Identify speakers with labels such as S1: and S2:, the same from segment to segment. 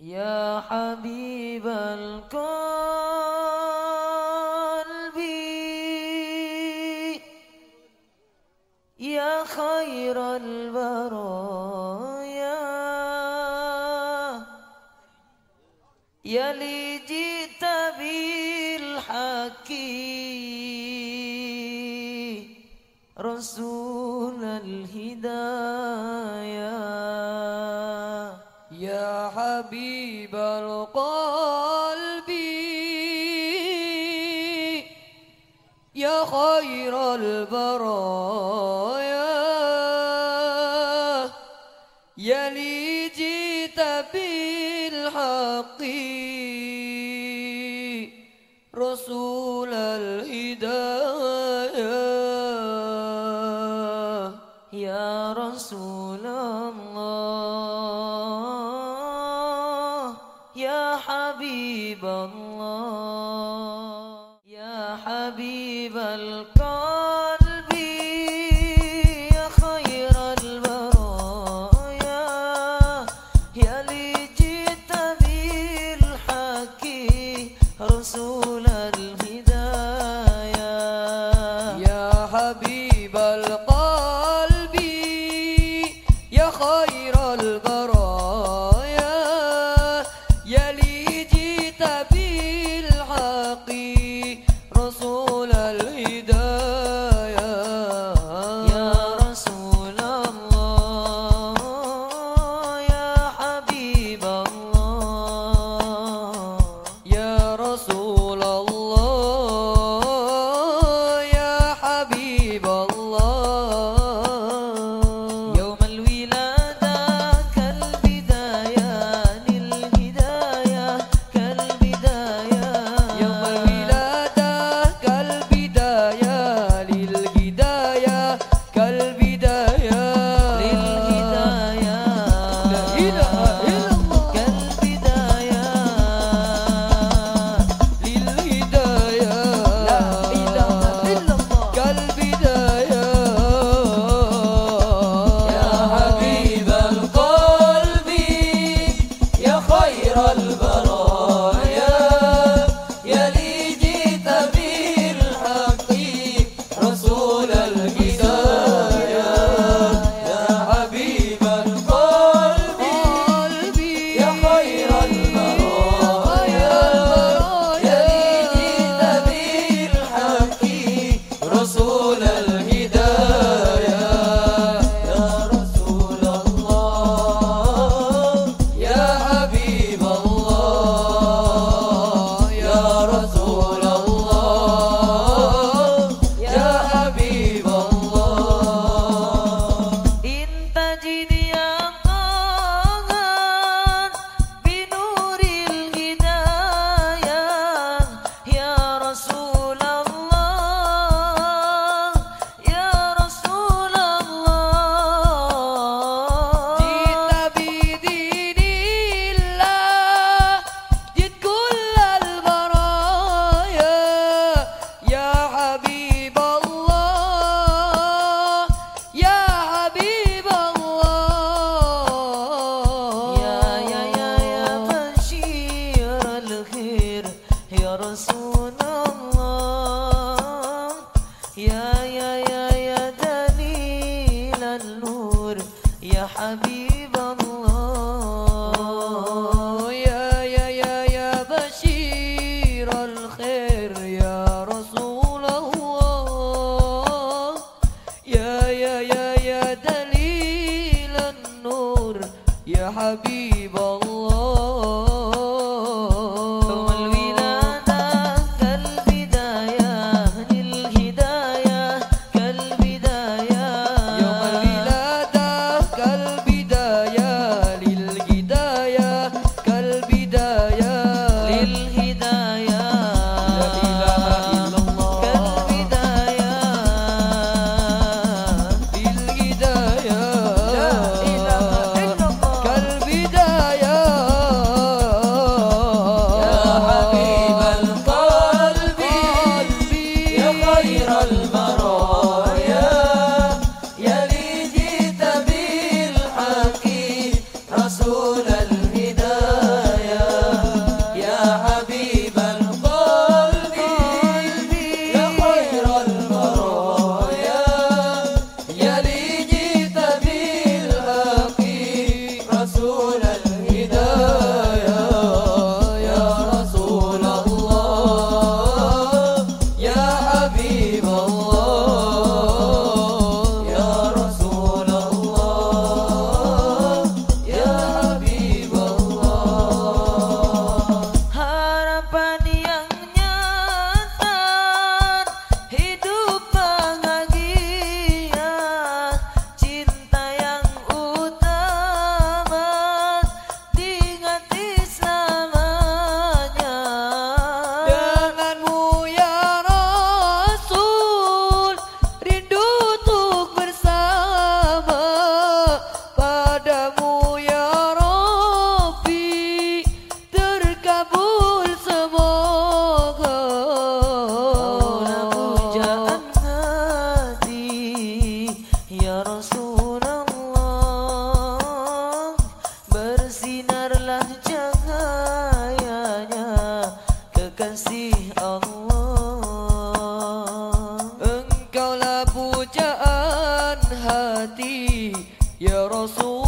S1: يا حبيب القلب يا خير البرايا يا لي جئت بالحكي رسول الهدايه
S2: حبيب القلب يا خير البرايا. يا لي جيت بالحق. رسول
S1: الهدايا
S2: يا رسول
S1: الله. حبيب الله
S2: يا حبيب
S1: القلب يا خير البرايا يا لي جئت بالحق رسول الهدايا. يا حبيب القلب يا خير البرايا. alba يا الله. يا يا دليل النور. يا حبيب الله.
S2: يا يا يا بشير الخير. Hati. Ya Rasulullah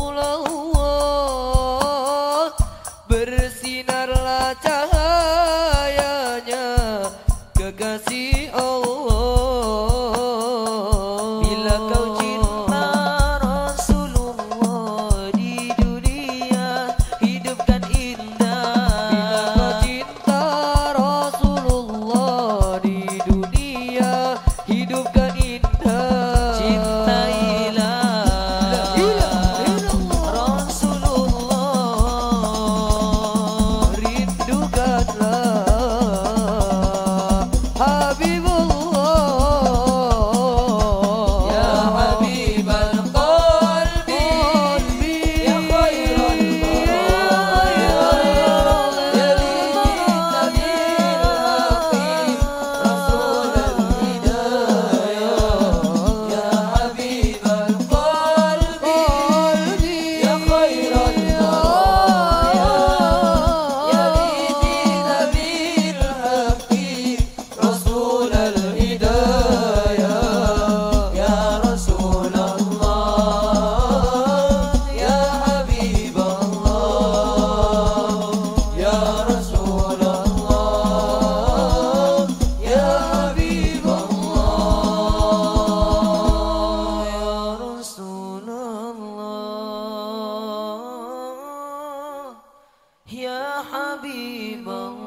S1: habiba